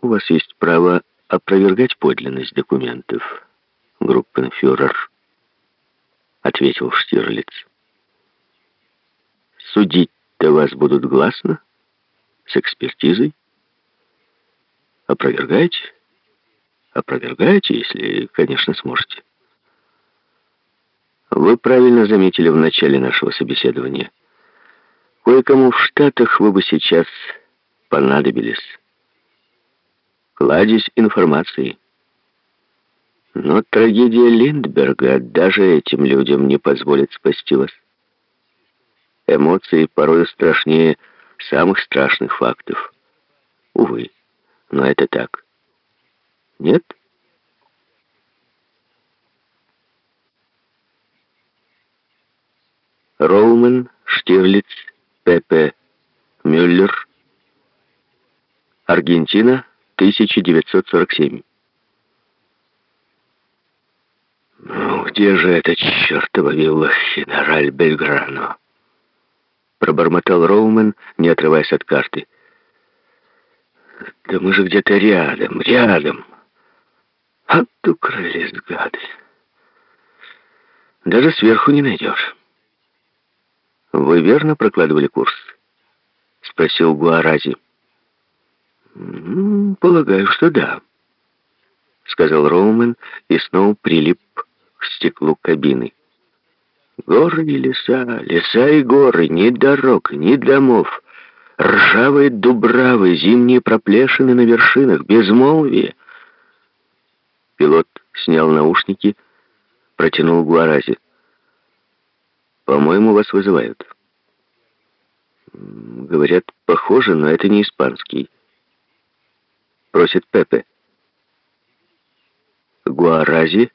у вас есть право опровергать подлинность документов, группенфюрер, ответил Штирлиц. Судить-то вас будут гласно, с экспертизой. Опровергайте, опровергайте, если, конечно, сможете. Вы правильно заметили в начале нашего собеседования. Кое-кому в Штатах вы бы сейчас понадобились. Кладезь информации. Но трагедия Линдберга даже этим людям не позволит спасти вас. Эмоции порой страшнее самых страшных фактов. Увы, но это так. Нет? Роумен, Штирлиц, Пепе, Мюллер. Аргентина, 1947. «Ну, где же эта чертова вилла, генераль Бельграно?» Пробормотал Роумен, не отрываясь от карты. «Да мы же где-то рядом, рядом. А укрылись гады. Даже сверху не найдешь». «Вы верно прокладывали курс?» — спросил Гуарази. «Полагаю, что да», — сказал Роумен и снова прилип к стеклу кабины. «Горы и леса, леса и горы, ни дорог, ни домов, ржавые дубравы, зимние проплешины на вершинах, безмолвие». Пилот снял наушники, протянул Гуарази. «По-моему, вас вызывают». «Говорят, похоже, но это не испанский». Просит Пепе. Гуарази,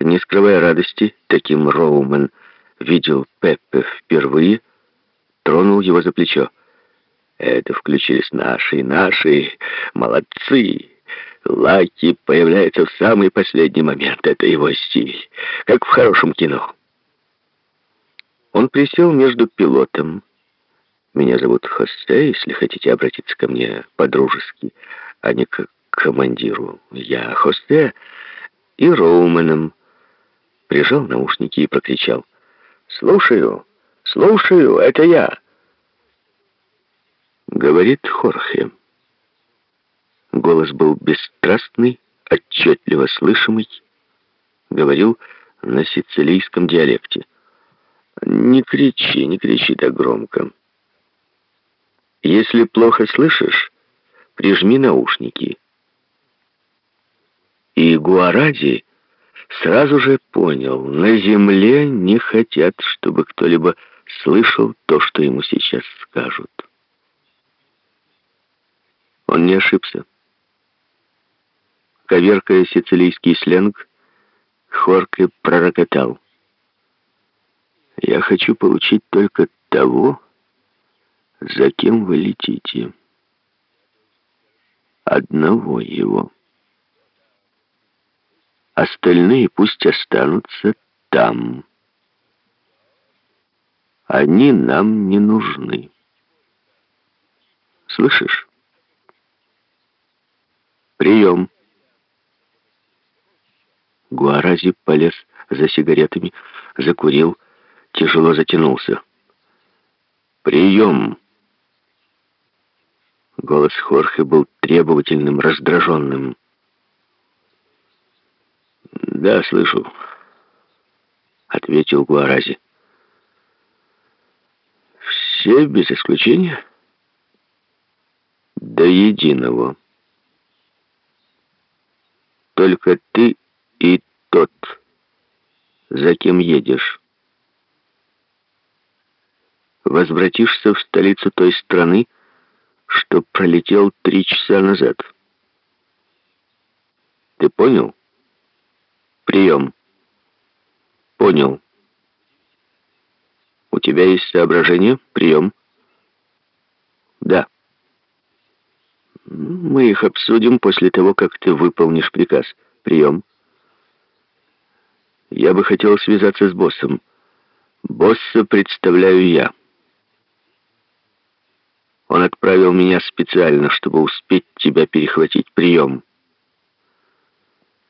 не скрывая радости, таким Роумен видел Пепе впервые, тронул его за плечо. «Это включились наши, наши, молодцы!» Лаки появляется в самый последний момент. Это его стиль, как в хорошем кино. Он присел между пилотом. Меня зовут Хосе, если хотите обратиться ко мне по-дружески, а не к командиру. Я Хосе и Роуменом. Прижал наушники и прокричал. «Слушаю, слушаю, это я!» Говорит Хорхе. Голос был бесстрастный, отчетливо слышимый. Говорил на сицилийском диалекте. «Не кричи, не кричи так громко. Если плохо слышишь, прижми наушники». И Гуаради сразу же понял, на земле не хотят, чтобы кто-либо слышал то, что ему сейчас скажут. Он не ошибся. Коверкая сицилийский сленг, Хорке пророкотал. «Я хочу получить только того, за кем вы летите. Одного его. Остальные пусть останутся там. Они нам не нужны. Слышишь? Прием. Гуарази полез за сигаретами, закурил, тяжело затянулся. «Прием!» Голос Хорхе был требовательным, раздраженным. «Да, слышу», — ответил Гуарази. «Все без исключения?» «До единого. Только ты и тот, за кем едешь. Возвратишься в столицу той страны, что пролетел три часа назад. Ты понял? Прием. Понял. У тебя есть соображения? Прием. Да. Мы их обсудим после того, как ты выполнишь приказ. Прием. Я бы хотел связаться с боссом. Босса представляю я. Он отправил меня специально, чтобы успеть тебя перехватить. Прием.